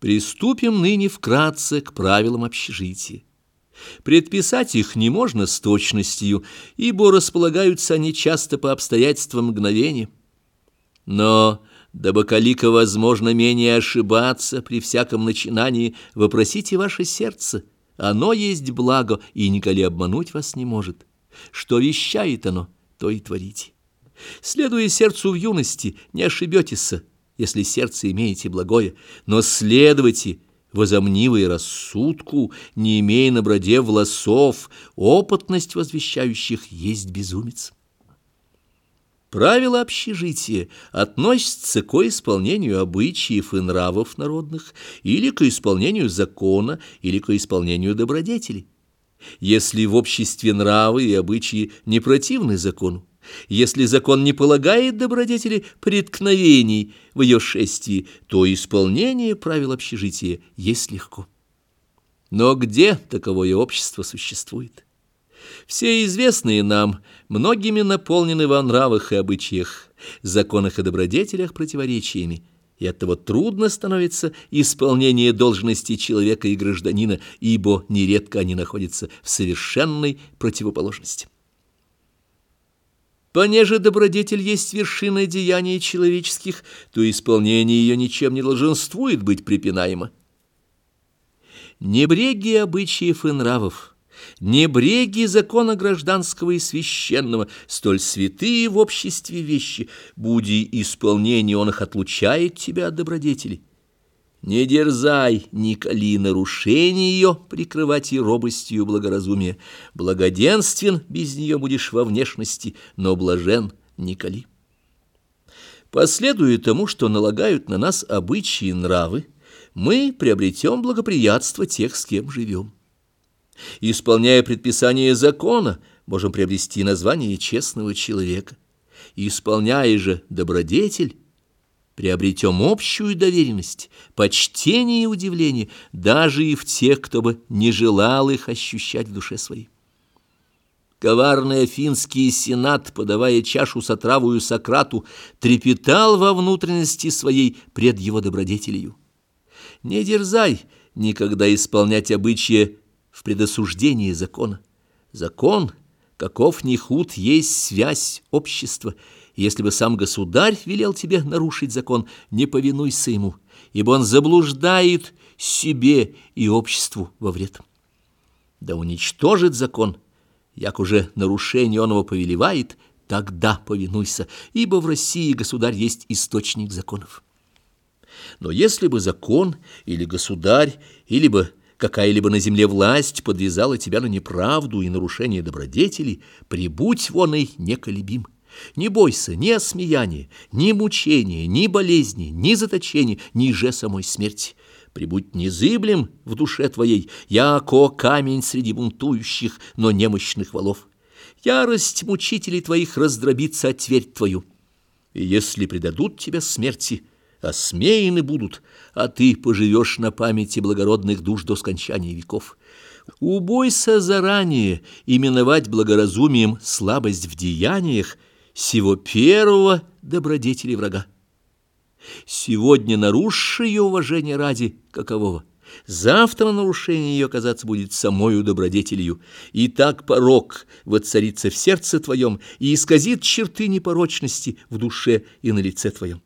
Приступим ныне вкратце к правилам общежития. Предписать их не можно с точностью, ибо располагаются они часто по обстоятельствам мгновения. Но, дабы калика возможно менее ошибаться при всяком начинании, вопросите ваше сердце. Оно есть благо, и николи обмануть вас не может. Что вещает оно, то и творите. Следуя сердцу в юности, не ошибетесь, если сердце имеете благое, но следуйте возомнивой рассудку, не имея на броде волосов, опытность возвещающих есть безумец. Правила общежития относятся к исполнению обычаев и нравов народных или к исполнению закона или к исполнению добродетелей. Если в обществе нравы и обычаи не противны закону, если закон не полагает добродетели преткновений в ее шествии, то исполнение правил общежития есть легко. Но где таковое общество существует? Все известные нам, многими наполнены во нравах и обычаях, законах и добродетелях противоречиями, и оттого трудно становится исполнение должности человека и гражданина, ибо нередко они находятся в совершенной противоположности. Понеже добродетель есть вершина деяний человеческих, то исполнение ее ничем не долженствует быть припинаемо. Не бреги обычаев и нравов, не бреги закона гражданского и священного, столь святые в обществе вещи, буди исполнение он их отлучает тебя от добродетели. Не дерзай, Николи, нарушение ее прикрывать и робостью благоразумия. Благоденствен без нее будешь во внешности, но блажен Николи. Последуя тому, что налагают на нас обычаи и нравы, мы приобретем благоприятство тех, с кем живем. Исполняя предписания закона, можем приобрести название честного человека. Исполняя же добродетель, приобретем общую доверенность, почтение и удивление даже и в тех, кто бы не желал их ощущать в душе своей. Коварный афинский сенат, подавая чашу с отравою Сократу, трепетал во внутренности своей пред его добродетелью. Не дерзай никогда исполнять обычаи в предосуждении закона. Закон, каков ни худ, есть связь общества, если бы сам государь велел тебе нарушить закон, не повинуйся ему, ибо он заблуждает себе и обществу во вред. Да уничтожит закон, як уже нарушение он его повелевает, тогда повинуйся, ибо в России государь есть источник законов. Но если бы закон или государь, или бы какая-либо на земле власть подвязала тебя на неправду и нарушение добродетелей, прибудь вон и неколебим. Не бойся ни осмеяния, ни мучения, ни болезни, ни заточения, ни же самой смерти. Прибудь незыблем в душе твоей, яко камень среди бунтующих, но немощных валов. Ярость мучителей твоих раздробится от твердь твою. И если предадут тебя смерти, осмеяны будут, а ты поживешь на памяти благородных душ до скончания веков. Убойся заранее именовать благоразумием слабость в деяниях, сего первого добродетели врага. Сегодня нарушишь ее уважение ради какового, завтра нарушение ее казаться будет самою добродетелью, и так порок воцарится в сердце твоем и исказит черты непорочности в душе и на лице твоем.